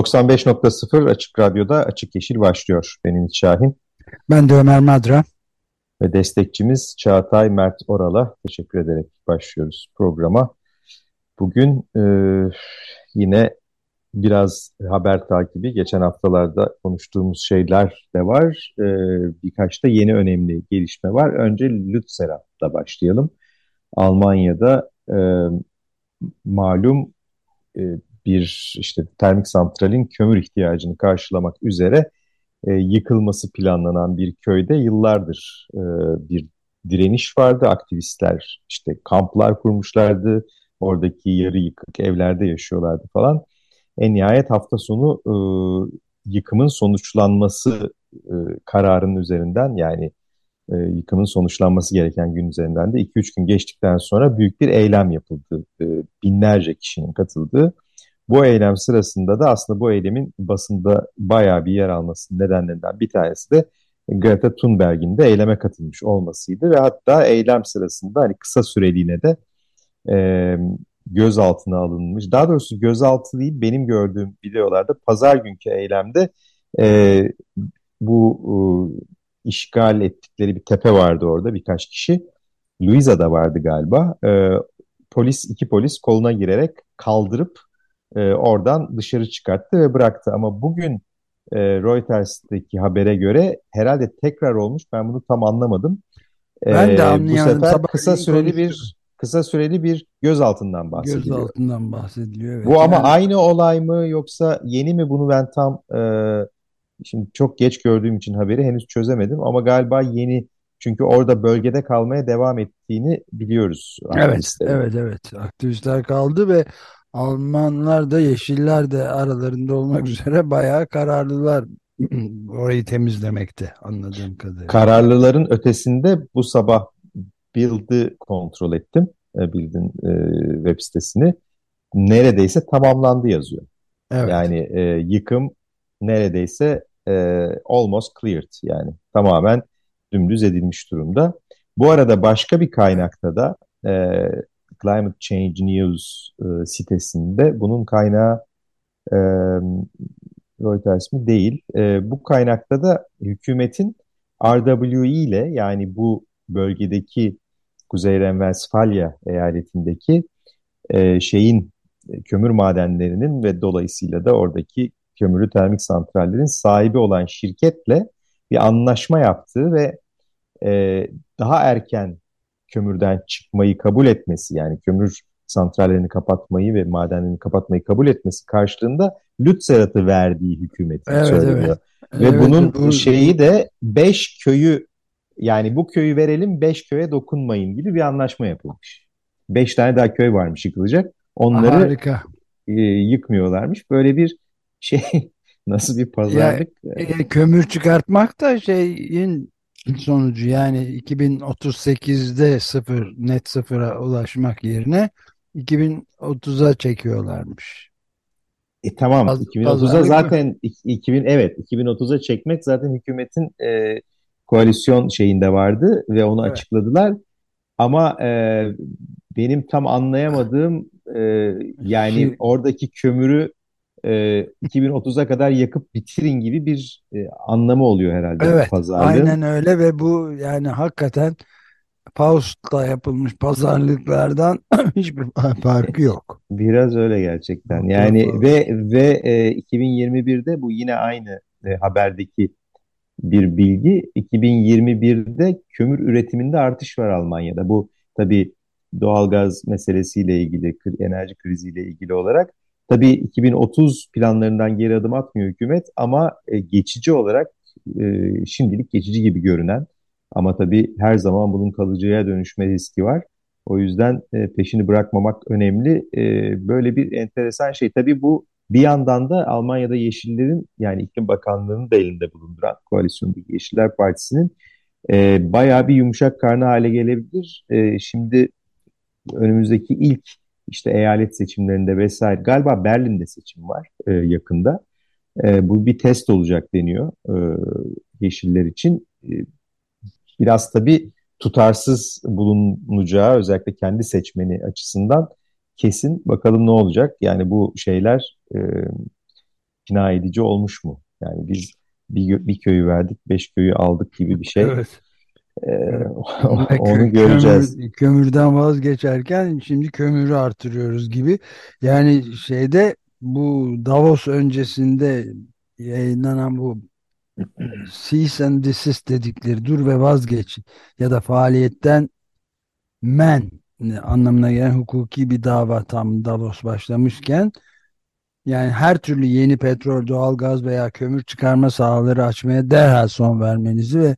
...95.0 Açık Radyo'da Açık Yeşil başlıyor. Benim Şahin. Ben de Ömer Madra. Ve destekçimiz Çağatay Mert Oral'a teşekkür ederek başlıyoruz programa. Bugün e, yine biraz haber takibi, geçen haftalarda konuştuğumuz şeyler de var. E, birkaç da yeni önemli gelişme var. Önce Lützerath'la başlayalım. Almanya'da e, malum e, bir işte termik santralin kömür ihtiyacını karşılamak üzere e, yıkılması planlanan bir köyde yıllardır e, bir direniş vardı. Aktivistler işte kamplar kurmuşlardı. Oradaki yarı yıkık evlerde yaşıyorlardı falan. En nihayet hafta sonu e, yıkımın sonuçlanması e, kararının üzerinden yani e, yıkımın sonuçlanması gereken gün üzerinden de 2-3 gün geçtikten sonra büyük bir eylem yapıldı. E, binlerce kişinin katıldığı. Bu eylem sırasında da aslında bu eylemin basında bayağı bir yer almasının nedenlerinden bir tanesi de Greta Thunberg'in de eyleme katılmış olmasıydı ve hatta eylem sırasında hani kısa süreliğine de e, gözaltına alınmış. Daha doğrusu gözaltı değil benim gördüğüm videolarda pazar günkü eylemde e, bu e, işgal ettikleri bir tepe vardı orada birkaç kişi. Louisa'da vardı galiba. E, polis iki polis koluna girerek kaldırıp e, oradan dışarı çıkarttı ve bıraktı. Ama bugün e, Reuters'teki habere göre herhalde tekrar olmuş. Ben bunu tam anlamadım. Ben de anlayamadım. Bu sefer kısa süreli bir kısa süreli bir gözaltından bahsediliyor. Gözaltından bahsediliyor. Evet. Bu ama yani... aynı olay mı yoksa yeni mi bunu ben tam e, şimdi çok geç gördüğüm için haberi henüz çözemedim ama galiba yeni çünkü orada bölgede kalmaya devam ettiğini biliyoruz. Evet, evet, evet. Aktivistler kaldı ve Almanlar da Yeşiller de aralarında olmak üzere bayağı kararlılar orayı temizlemekte anladığım kadarıyla. Kararlıların ötesinde bu sabah Bild'i kontrol ettim. E, Bild'in e, web sitesini. Neredeyse tamamlandı yazıyor. Evet. Yani e, yıkım neredeyse e, almost cleared yani tamamen dümdüz edilmiş durumda. Bu arada başka bir kaynakta da e, Climate Change News e, sitesinde bunun kaynağı e, Reuters mi? Değil. E, bu kaynakta da hükümetin RWE ile yani bu bölgedeki Kuzey Renvesfalya eyaletindeki e, şeyin kömür madenlerinin ve dolayısıyla da oradaki kömürlü termik santrallerin sahibi olan şirketle bir anlaşma yaptığı ve e, daha erken kömürden çıkmayı kabul etmesi yani kömür santrallerini kapatmayı ve madenlerini kapatmayı kabul etmesi karşılığında Lützerath'ı verdiği hükümeti evet, söylüyor. Evet. Ve evet, bunun bu... şeyi de 5 köyü yani bu köyü verelim 5 köye dokunmayın gibi bir anlaşma yapılmış. 5 tane daha köy varmış yıkılacak. Onları Harika. E, yıkmıyorlarmış. Böyle bir şey nasıl bir pazarlık? Ya, e, kömür çıkartmak da şeyin sonucu yani 2038'de sıfır net sıfıra ulaşmak yerine 2030'a çekiyorlarmış. E tamam Paz, 2030'a zaten mı? 2000 evet 2030'a çekmek zaten hükümetin e, koalisyon şeyinde vardı ve onu evet. açıkladılar. Ama e, benim tam anlayamadığım e, yani Şimdi, oradaki kömürü e, 2030'a kadar yakıp bitirin gibi bir e, anlamı oluyor herhalde evet, pazarlığın. Aynen öyle ve bu yani hakikaten Faust'la yapılmış pazarlıklardan hiçbir farkı yok. Biraz öyle gerçekten. Yani ve ve e, 2021'de bu yine aynı e, haberdeki bir bilgi. 2021'de kömür üretiminde artış var Almanya'da. Bu tabii doğalgaz meselesiyle ilgili, enerji kriziyle ilgili olarak Tabii 2030 planlarından geri adım atmıyor hükümet ama e, geçici olarak e, şimdilik geçici gibi görünen ama tabii her zaman bunun kalıcıya dönüşme riski var. O yüzden e, peşini bırakmamak önemli. Böyle bir enteresan şey. Tabii bu bir yandan da Almanya'da Yeşillerin yani İklim Bakanlığı'nın da elinde bulunduran koalisyondaki Yeşiller Partisi'nin e, bayağı bir yumuşak karnı hale gelebilir. Şimdi önümüzdeki ilk işte eyalet seçimlerinde vesaire galiba Berlin'de seçim var e, yakında. E, bu bir test olacak deniyor e, Yeşiller için. E, biraz tabii tutarsız bulunacağı özellikle kendi seçmeni açısından kesin. Bakalım ne olacak? Yani bu şeyler e, ikna edici olmuş mu? Yani biz bir, bir köyü verdik, beş köyü aldık gibi bir şey. Evet. Ee, onu göreceğiz. Kömür, kömürden vazgeçerken şimdi kömürü artırıyoruz gibi. Yani şeyde bu Davos öncesinde yayınlanan bu cease and desist dedikleri dur ve vazgeç ya da faaliyetten men anlamına gelen hukuki bir dava tam Davos başlamışken yani her türlü yeni petrol, doğalgaz veya kömür çıkarma sahaları açmaya derhal son vermenizi ve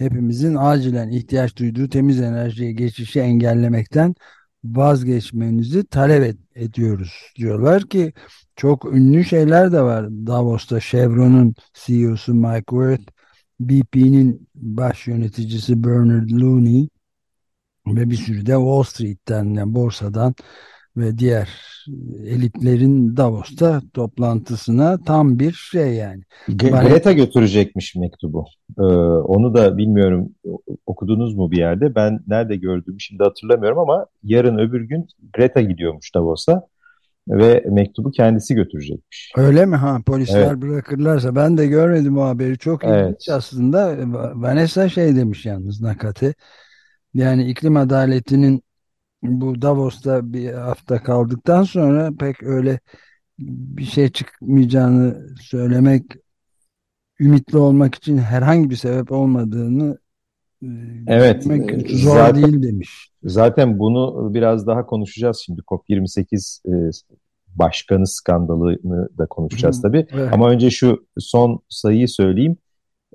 hepimizin acilen ihtiyaç duyduğu temiz enerjiye geçişi engellemekten vazgeçmenizi talep ed ediyoruz diyorlar ki çok ünlü şeyler de var. Davos'ta Chevron'un CEO'su Mike Wirth, BP'nin baş yöneticisi Bernard Looney ve bir sürü de Wall Street'ten yani borsadan ve diğer elitlerin Davos'ta toplantısına tam bir şey yani. Greta götürecekmiş mektubu. Ee, onu da bilmiyorum okudunuz mu bir yerde? Ben nerede gördüğümü şimdi hatırlamıyorum ama yarın öbür gün Greta gidiyormuş Davos'a ve mektubu kendisi götürecekmiş. Öyle mi? Ha polisler evet. bırakırlarsa ben de görmedim o haberi. Çok evet. ilginç aslında. Vanessa şey demiş yalnız Nakate. Yani iklim adaletinin bu Davos'ta bir hafta kaldıktan sonra pek öyle bir şey çıkmayacağını söylemek ümitli olmak için herhangi bir sebep olmadığını e, evet zor zaten, değil demiş. Zaten bunu biraz daha konuşacağız şimdi COP28 e, başkanı skandalını da konuşacağız tabii. Evet. Ama önce şu son sayıyı söyleyeyim.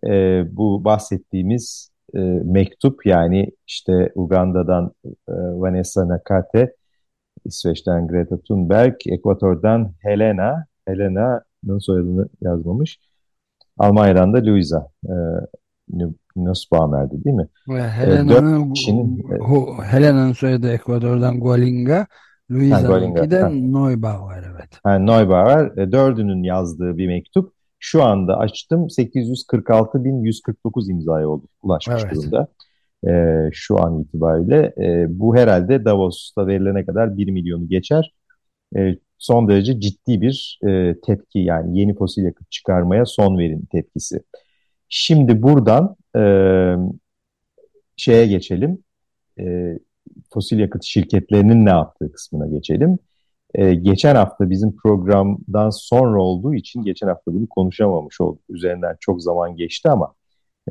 E, bu bahsettiğimiz e, mektup yani işte Uganda'dan e, Vanessa Nakate, İsveç'ten Greta Thunberg, Ekvator'dan Helena, Helena'nın soyadını yazmamış. Almanya'dan da Luisa e, Nussbaumer'di değil mi? Helena'nın e, Helena'nın soyadı Ekvador'dan Gualinga, Luisa'nınki de Neubauer evet. Ha, Neubauer e, dördünün yazdığı bir mektup şu anda açtım 846.149 imzaya ulaşmış evet. durumda. E, şu an itibariyle. E, bu herhalde Davos'ta verilene kadar 1 milyonu geçer. E, son derece ciddi bir e, tepki yani yeni fosil yakıt çıkarmaya son verin tepkisi. Şimdi buradan e, şeye geçelim. E, fosil yakıt şirketlerinin ne yaptığı kısmına geçelim. Ee, geçen hafta bizim programdan sonra olduğu için geçen hafta bunu konuşamamış olduk. Üzerinden çok zaman geçti ama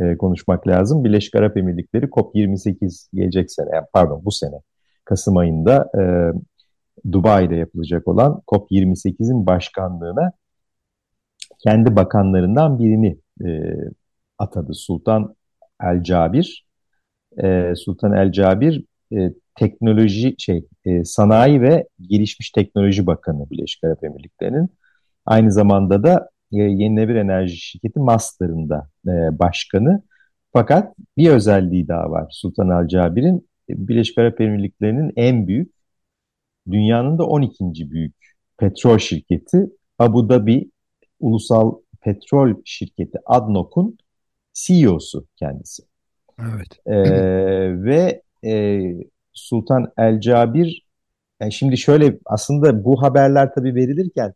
e, konuşmak lazım. Birleşik Arap Emirlikleri COP28 gelecek sene, pardon bu sene Kasım ayında e, Dubai'de yapılacak olan COP28'in başkanlığına kendi bakanlarından birini e, atadı. Sultan El Cabir. E, Sultan El Cabir e, teknoloji şey e, sanayi ve gelişmiş teknoloji bakanı Birleşik Arap Emirlikleri'nin aynı zamanda da e, yenilenebilir enerji şirketi Master'ın e, başkanı. Fakat bir özelliği daha var Sultan Al Cabir'in Birleşik Arap Emirlikleri'nin en büyük dünyanın da 12. büyük petrol şirketi Abu Dhabi Ulusal Petrol Şirketi ADNOC'un CEO'su kendisi. Evet. Ee, ve e, Sultan El Cabir yani şimdi şöyle aslında bu haberler tabii verilirken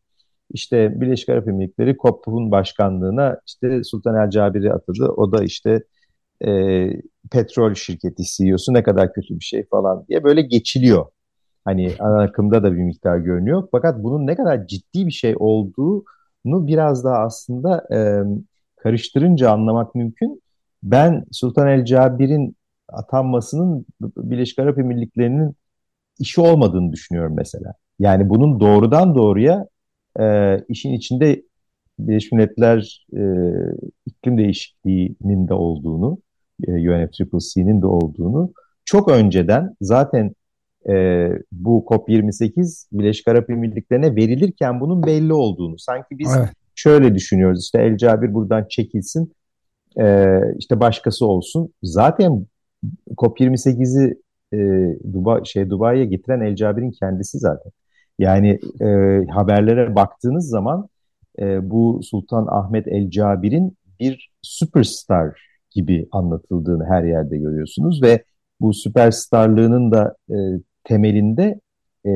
işte Birleşik Arap Emirlikleri COP'un başkanlığına işte Sultan El Cabir'i atadı. O da işte e, petrol şirketi CEO'su ne kadar kötü bir şey falan diye böyle geçiliyor. Hani ana akımda da bir miktar görünüyor. Fakat bunun ne kadar ciddi bir şey olduğunu biraz daha aslında e, karıştırınca anlamak mümkün. Ben Sultan El Cabir'in atanmasının Birleşik Arap Emirlikleri'nin işi olmadığını düşünüyorum mesela. Yani bunun doğrudan doğruya e, işin içinde Birleşmiş Milletler e, iklim değişikliğinin de olduğunu, e, UNFCCC'nin de olduğunu çok önceden zaten e, bu COP28 Birleşik Arap Emirlikleri'ne verilirken bunun belli olduğunu. Sanki biz evet. şöyle düşünüyoruz işte El Cabir buradan çekilsin e, işte başkası olsun. Zaten COP28'i e, Dubai, şey Dubai'ye getiren El Cabir'in kendisi zaten. Yani e, haberlere baktığınız zaman e, bu Sultan Ahmet El Cabir'in bir superstar gibi anlatıldığını her yerde görüyorsunuz ve bu süperstarlığının da e, temelinde e,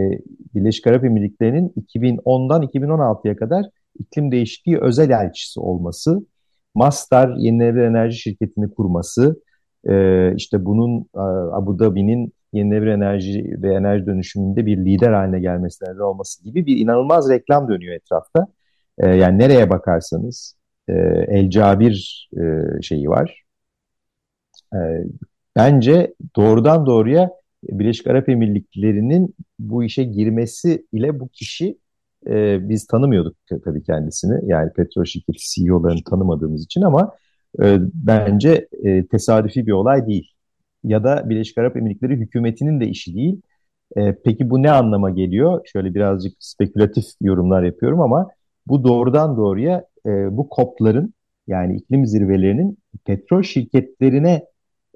Birleşik Arap Emirlikleri'nin 2010'dan 2016'ya kadar iklim değişikliği özel elçisi olması, Mastar Yenilenebilir Enerji Şirketi'ni kurması, e, işte bunun e, Abu Dhabi'nin yenilenebilir enerji ve enerji dönüşümünde bir lider haline gelmesine neden olması gibi bir inanılmaz reklam dönüyor etrafta. E, yani nereye bakarsanız e, El Cabir e, şeyi var. E, bence doğrudan doğruya Birleşik Arap Emirlikleri'nin bu işe girmesi ile bu kişi e, biz tanımıyorduk tabii kendisini. Yani petrol şirketi CEO'larını tanımadığımız için ama e, bence e, tesadüfi bir olay değil. Ya da Birleşik Arap Emirlikleri hükümetinin de işi değil. E, peki bu ne anlama geliyor? Şöyle birazcık spekülatif yorumlar yapıyorum ama bu doğrudan doğruya e, bu kopların yani iklim zirvelerinin petrol şirketlerine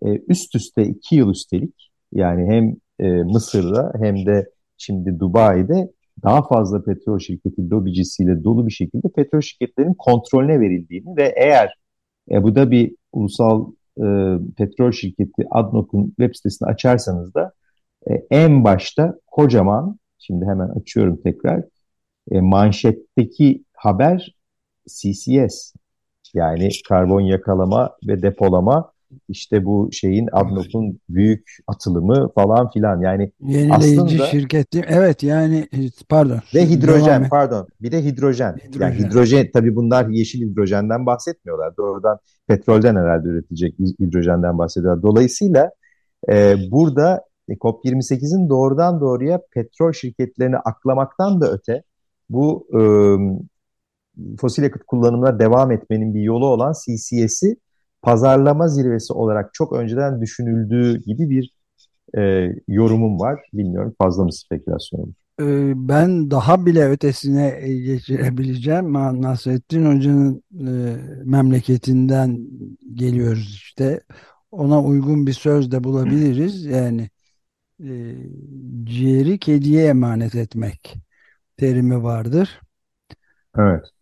e, üst üste iki yıl üstelik yani hem e, Mısır'da hem de şimdi Dubai'de daha fazla petrol şirketi lobicisiyle dolu bir şekilde petrol şirketlerinin kontrolüne verildiğini ve eğer Ebu Dhabi Ulusal e, Petrol Şirketi ADNOC'un web sitesini açarsanız da e, en başta kocaman, şimdi hemen açıyorum tekrar, e, manşetteki haber CCS yani karbon yakalama ve depolama işte bu şeyin ADNOC'un büyük atılımı falan filan. Yani yenileyici aslında, şirketi evet yani pardon. Ve hidrojen pardon. Bir de hidrojen. hidrojen yani hidrojen. tabii bunlar yeşil hidrojenden bahsetmiyorlar. Doğrudan petrolden herhalde üretecek hidrojenden bahsediyorlar. Dolayısıyla e, burada e, COP28'in doğrudan doğruya petrol şirketlerini aklamaktan da öte bu e, fosil yakıt kullanımına devam etmenin bir yolu olan CCS'i pazarlama zirvesi olarak çok önceden düşünüldüğü gibi bir e, yorumum var. Bilmiyorum fazla mı spekülasyon olur? Ee, ben daha bile ötesine geçirebileceğim. Nasrettin Hoca'nın e, memleketinden geliyoruz işte. Ona uygun bir söz de bulabiliriz. Yani e, ciğeri kediye emanet etmek terimi vardır. Evet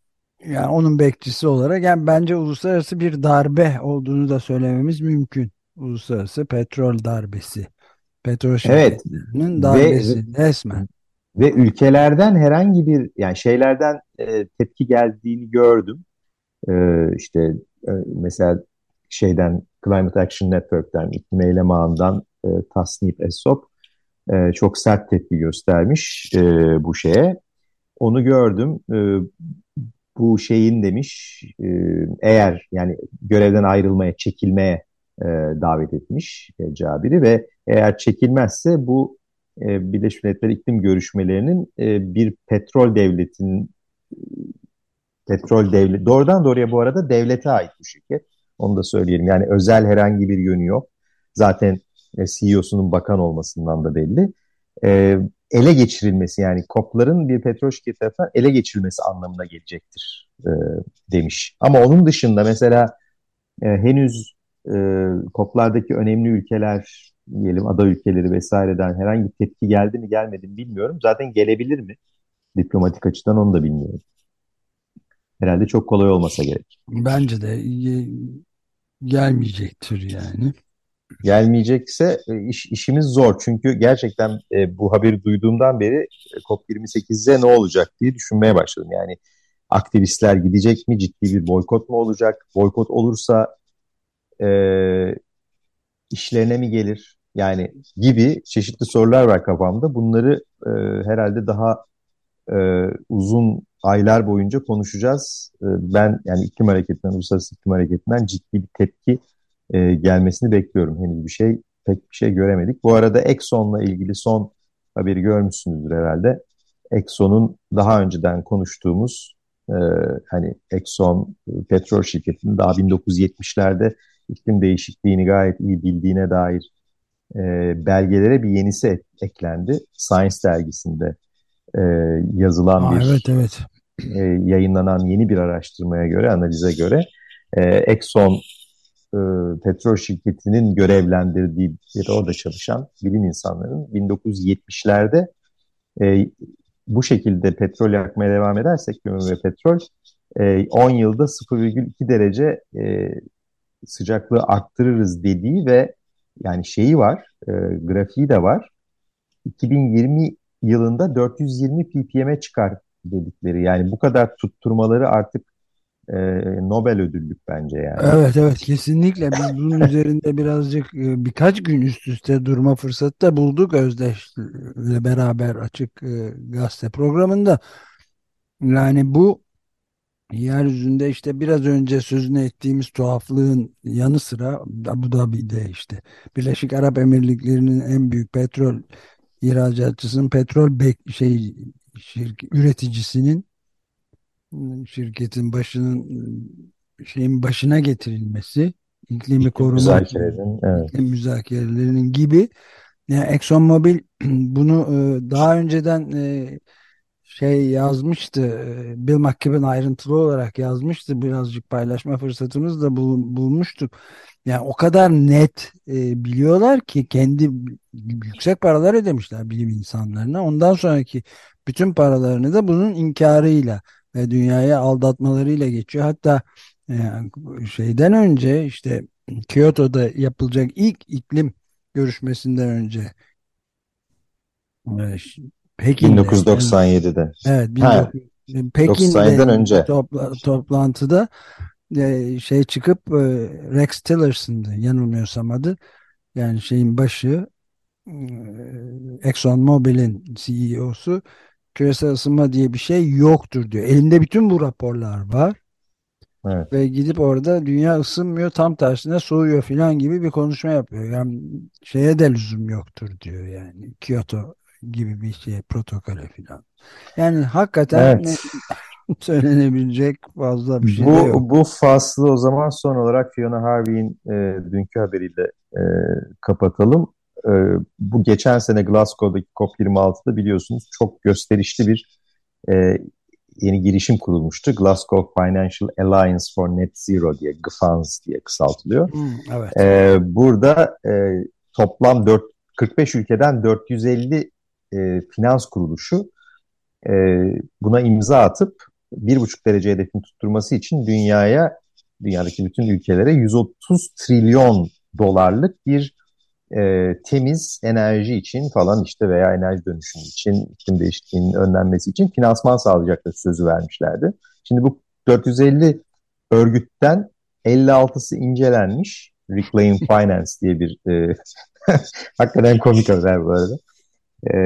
yani onun bekçisi olarak yani bence uluslararası bir darbe olduğunu da söylememiz mümkün. Uluslararası petrol darbesi. Petrol şirketlerinin evet. darbesi ve, resmen. Ve ülkelerden herhangi bir yani şeylerden e, tepki geldiğini gördüm. E, işte e, mesela şeyden Climate Action Network'ten, iklim eylem ağından e, Tasnip Esop e, çok sert tepki göstermiş e, bu şeye. Onu gördüm. E, bu şeyin demiş e, eğer yani görevden ayrılmaya, çekilmeye e, davet etmiş e, Cabir'i ve eğer çekilmezse bu e, Birleşmiş Milletler iklim görüşmelerinin bir petrol devletinin petrol devlet doğrudan doğruya bu arada devlete ait bu şirket. Onu da söyleyelim. Yani özel herhangi bir yönü yok. Zaten CEO'sunun bakan olmasından da belli. Ele geçirilmesi yani kopların bir petrol şirketi tarafından ele geçirilmesi anlamına gelecektir e, demiş. Ama onun dışında mesela e, henüz e, koplardaki önemli ülkeler diyelim ada ülkeleri vesaireden herhangi bir tepki geldi mi gelmedi mi bilmiyorum. Zaten gelebilir mi? Diplomatik açıdan onu da bilmiyorum. Herhalde çok kolay olmasa gerek. Bence de gelmeyecektir yani gelmeyecekse e, iş, işimiz zor. Çünkü gerçekten e, bu haberi duyduğumdan beri e, COP28'de ne olacak diye düşünmeye başladım. Yani aktivistler gidecek mi? Ciddi bir boykot mu olacak? Boykot olursa e, işlerine mi gelir? Yani gibi çeşitli sorular var kafamda. Bunları e, herhalde daha e, uzun aylar boyunca konuşacağız. E, ben yani iklim hareketinden, uluslararası iklim hareketinden ciddi bir tepki e, gelmesini bekliyorum. Henüz bir şey pek bir şey göremedik. Bu arada Exxon'la ilgili son haberi görmüşsünüzdür herhalde. Exxon'un daha önceden konuştuğumuz e, hani Exxon petrol şirketinin daha 1970'lerde iklim değişikliğini gayet iyi bildiğine dair e, belgelere bir yenisi eklendi. Science dergisinde e, yazılan Aa, bir evet evet e, yayınlanan yeni bir araştırmaya göre, analize göre e, Exxon e, petrol şirketinin görevlendirdiği bir orada çalışan bilim insanların 1970'lerde e, bu şekilde petrol yakmaya devam edersek kömür ve petrol e, 10 yılda 0,2 derece e, sıcaklığı arttırırız dediği ve yani şeyi var, e, grafiği de var. 2020 yılında 420 ppm'e çıkar dedikleri. Yani bu kadar tutturmaları artık e, Nobel ödüllük bence yani. Evet evet kesinlikle biz bunun üzerinde birazcık e, birkaç gün üst üste durma fırsatı da bulduk Özdeş'le beraber açık e, gazete programında. Yani bu yeryüzünde işte biraz önce sözünü ettiğimiz tuhaflığın yanı sıra Abu Dhabi'de işte Birleşik Arap Emirlikleri'nin en büyük petrol ihracatçısının petrol bek şey şirk, üreticisinin şirketin başının şeyin başına getirilmesi iklimi koruma evet. iklim müzakerelerinin gibi. Yani ExxonMobil bunu e, daha önceden e, şey yazmıştı Bill McKibben ayrıntılı olarak yazmıştı. Birazcık paylaşma fırsatımız da bul, bulmuştuk. Yani o kadar net e, biliyorlar ki kendi yüksek paralar ödemişler bilim insanlarına. Ondan sonraki bütün paralarını da bunun inkarıyla ve dünyaya aldatmalarıyla geçiyor hatta e, şeyden önce işte Kyoto'da yapılacak ilk iklim görüşmesinden önce Pekin'de 1997'de. Evet, 19, Pekin'de önce. Topla, toplantıda e, şey çıkıp e, Rex Tillerson'dı yanılmıyorsam adı. Yani şeyin başı e, Exxon Mobil'in CEO'su küresel ısınma diye bir şey yoktur diyor. Elinde bütün bu raporlar var. Evet. Ve gidip orada dünya ısınmıyor tam tersine soğuyor filan gibi bir konuşma yapıyor. Yani şeye de lüzum yoktur diyor yani. Kyoto gibi bir şey protokole filan. Yani hakikaten evet. ne, söylenebilecek fazla bir şey bu, yok. Bu faslı o zaman son olarak Fiona Harvey'in e, dünkü haberiyle e, kapatalım. E, bu geçen sene Glasgow'daki COP26'da biliyorsunuz çok gösterişli bir e, yeni girişim kurulmuştu. Glasgow Financial Alliance for Net Zero diye GFANZ diye kısaltılıyor. Hmm, evet. E, burada e, toplam 4, 45 ülkeden 450 e, finans kuruluşu e, buna imza atıp 1,5 derece hedefini tutturması için dünyaya, dünyadaki bütün ülkelere 130 trilyon dolarlık bir e, temiz enerji için falan işte veya enerji dönüşümü için, iklim değişikliğinin önlenmesi için finansman sağlayacakları sözü vermişlerdi. Şimdi bu 450 örgütten 56'sı incelenmiş. Reclaim Finance diye bir e, hakikaten komik haber bu arada. E,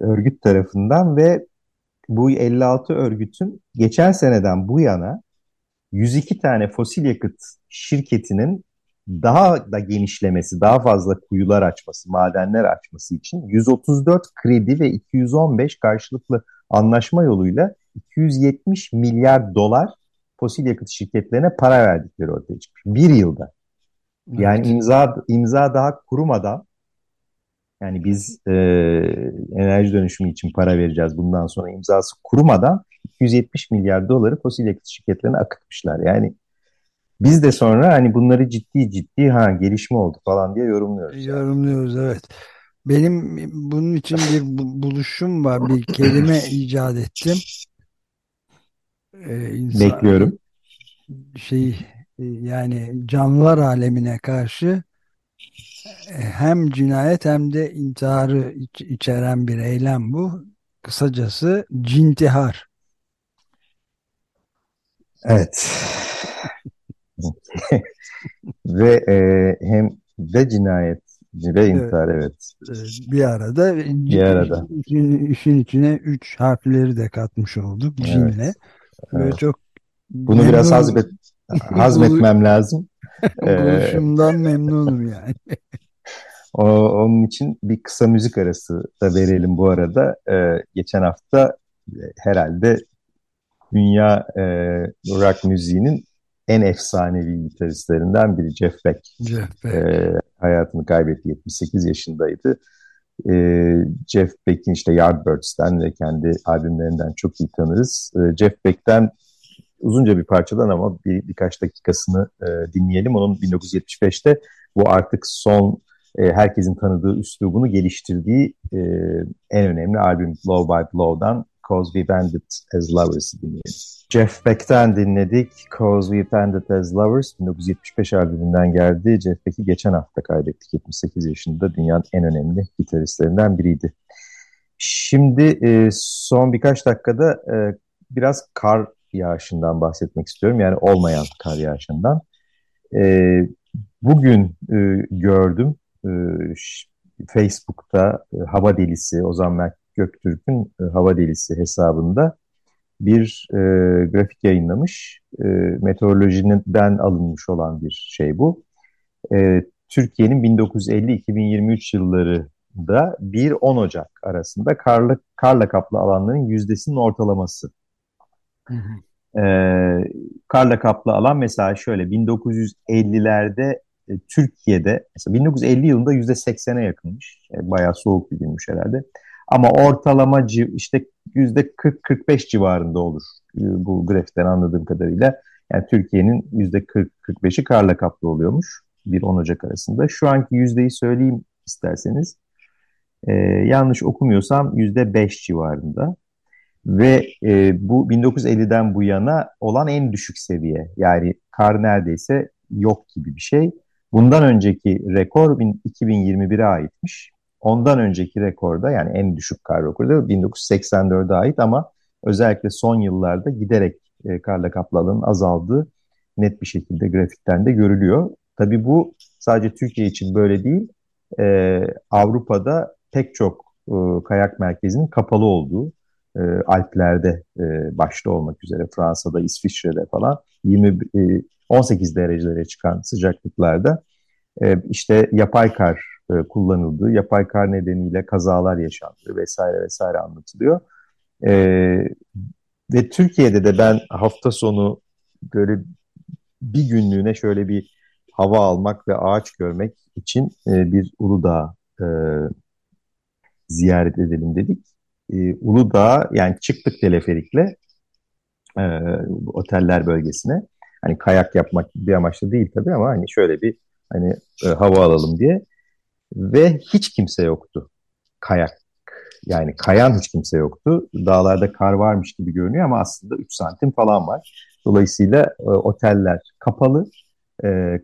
örgüt tarafından ve bu 56 örgütün geçen seneden bu yana 102 tane fosil yakıt şirketinin daha da genişlemesi, daha fazla kuyular açması, madenler açması için 134 kredi ve 215 karşılıklı anlaşma yoluyla 270 milyar dolar fosil yakıt şirketlerine para verdikleri ortaya çıkmış. Bir yılda. Yani evet. imza imza daha kurumadan yani biz e, enerji dönüşümü için para vereceğiz bundan sonra imzası kurumadan 270 milyar doları fosil yakıt şirketlerine akıtmışlar. Yani biz de sonra hani bunları ciddi ciddi ha gelişme oldu falan diye yorumluyoruz. Yorumluyoruz evet. Benim bunun için bir buluşum var. Bir kelime icat ettim. Ee, insan, Bekliyorum. Şey e, yani canlılar alemine karşı e, hem cinayet hem de intiharı iç, içeren bir eylem bu. Kısacası cintihar. Evet. ve e, hem de cinayet ve intihar evet. evet. Bir arada bir arada işin, işin içine üç harfleri de katmış olduk cinle. Evet. Böyle evet. çok bunu memnun, biraz hazmet, hazmetmem lazım. Buluşumdan memnunum yani. O, onun için bir kısa müzik arası da verelim bu arada. Ee, geçen hafta herhalde dünya e, rock müziğinin en efsanevi gitaristlerinden biri Jeff Beck. Jeff Beck. E, hayatını kaybetti 78 yaşındaydı. E, Jeff Beck'in işte Yardbirds'ten ve kendi albümlerinden çok iyi tanırız. E, Jeff Beck'ten uzunca bir parçadan ama bir, birkaç dakikasını e, dinleyelim. Onun 1975'te bu artık son e, herkesin tanıdığı üslubunu geliştirdiği e, en önemli albüm Blow by Blow'dan Cause We Bandit As Lovers'ı dinleyelim. Jeff Beck'ten dinledik. Cause We Bandit As Lovers 1975 albümünden geldi. Jeff Beck'i geçen hafta kaybettik. 78 yaşında dünyanın en önemli gitaristlerinden biriydi. Şimdi e, son birkaç dakikada e, biraz kar yağışından bahsetmek istiyorum. Yani olmayan kar yağışından. E, bugün gördüm Facebook'ta Hava Delisi, Ozan Mert Göktürk'ün e, Hava Delisi hesabında bir e, grafik yayınlamış. E, meteorolojiden alınmış olan bir şey bu. E, Türkiye'nin 1950-2023 yıllarında 1-10 Ocak arasında karlı, karla kaplı alanların yüzdesinin ortalaması. Hı hı. E, karla kaplı alan mesela şöyle 1950'lerde e, Türkiye'de mesela 1950 yılında %80'e yakınmış. Yani bayağı soğuk bir günmüş herhalde. Ama ortalama işte %40-45 civarında olur e, bu grafikten anladığım kadarıyla. Yani Türkiye'nin %40-45'i karla kaplı oluyormuş 1-10 Ocak arasında. Şu anki yüzdeyi söyleyeyim isterseniz. Ee, yanlış okumuyorsam %5 civarında. Ve e, bu 1950'den bu yana olan en düşük seviye. Yani kar neredeyse yok gibi bir şey. Bundan önceki rekor 2021'e aitmiş. Ondan önceki rekorda yani en düşük kar rekoru 1984'e ait ama özellikle son yıllarda giderek e, karla kaplı alanın azaldığı net bir şekilde grafikten de görülüyor. Tabii bu sadece Türkiye için böyle değil. E, Avrupa'da pek çok e, kayak merkezinin kapalı olduğu Alplerde başta olmak üzere Fransa'da, İsviçre'de falan 20 e, 18 derecelere çıkan sıcaklıklarda işte yapay kar e, kullanıldığı, yapay kar nedeniyle kazalar yaşandığı vesaire vesaire anlatılıyor. E, ve Türkiye'de de ben hafta sonu böyle bir günlüğüne şöyle bir hava almak ve ağaç görmek için e, bir Uludağ e, ziyaret edelim dedik. E, Uludağ yani çıktık teleferikle e, oteller bölgesine. Hani kayak yapmak bir amaçlı değil tabii ama hani şöyle bir hani e, hava alalım diye. Ve hiç kimse yoktu kayak. Yani kayan hiç kimse yoktu. Dağlarda kar varmış gibi görünüyor ama aslında 3 santim falan var. Dolayısıyla e, oteller kapalı. E,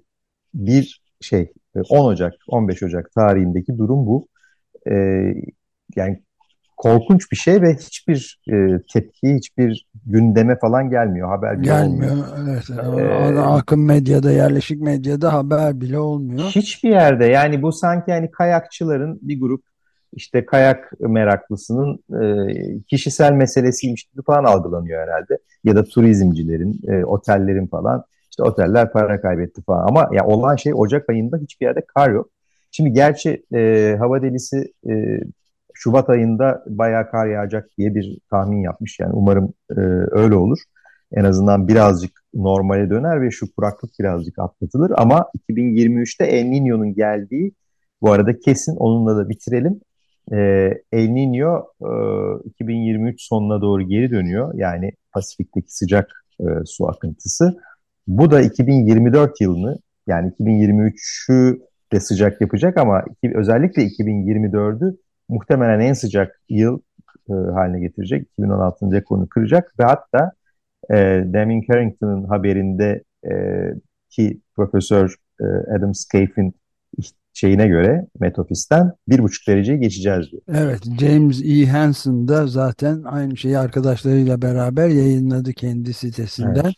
bir şey 10 e, Ocak, 15 Ocak tarihindeki durum bu. E, yani korkunç bir şey ve hiçbir e, tepki, hiçbir gündeme falan gelmiyor. Haber bile gelmiyor. olmuyor. Evet. Ee, akım medyada, yerleşik medyada haber bile olmuyor. Hiçbir yerde. Yani bu sanki yani kayakçıların bir grup işte kayak meraklısının e, kişisel meselesiymiş gibi falan algılanıyor herhalde. Ya da turizmcilerin, e, otellerin falan. İşte oteller para kaybetti falan. Ama ya olan şey Ocak ayında hiçbir yerde kar yok. Şimdi gerçi e, hava delisi e, Şubat ayında bayağı kar yağacak diye bir tahmin yapmış. Yani umarım e, öyle olur. En azından birazcık normale döner ve şu kuraklık birazcık atlatılır. Ama 2023'te El Niño'nun geldiği, bu arada kesin onunla da bitirelim. E, El Niño e, 2023 sonuna doğru geri dönüyor. Yani Pasifik'teki sıcak e, su akıntısı. Bu da 2024 yılını yani 2023'ü de sıcak yapacak ama özellikle 2024'ü muhtemelen en sıcak yıl e, haline getirecek. 2016'ın rekorunu kıracak ve hatta e, Deming Carrington'ın haberinde e, ki Profesör e, Adam Scaife'in şeyine göre Metofis'ten bir buçuk dereceyi geçeceğiz diyor. Evet James E. Hansen da zaten aynı şeyi arkadaşlarıyla beraber yayınladı kendi sitesinden. Evet.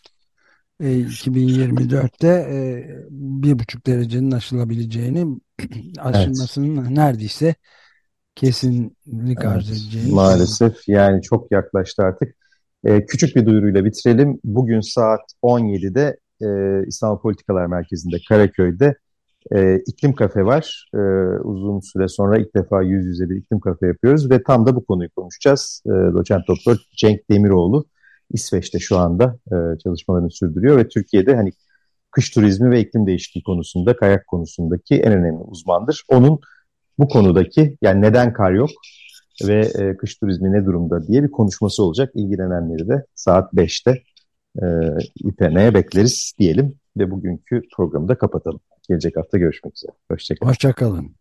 2024'te e, bir buçuk derecenin aşılabileceğini aşılmasının evet. neredeyse kesinlik arz edeceğini. Maalesef yani çok yaklaştı artık. Ee, küçük bir duyuruyla bitirelim. Bugün saat 17'de e, İstanbul Politikalar Merkezi'nde Karaköy'de e, iklim kafe var. E, uzun süre sonra ilk defa yüz yüze bir iklim kafe yapıyoruz ve tam da bu konuyu konuşacağız. E, doçent doktor Cenk Demiroğlu İsveç'te şu anda e, çalışmalarını sürdürüyor ve Türkiye'de hani kış turizmi ve iklim değişikliği konusunda, kayak konusundaki en önemli uzmandır. Onun bu konudaki yani neden kar yok ve e, kış turizmi ne durumda diye bir konuşması olacak. İlgilenenleri de saat 5'te e, İPM'ye bekleriz diyelim ve bugünkü programı da kapatalım. Gelecek hafta görüşmek üzere. Hoşçakalın. Hoşçakalın.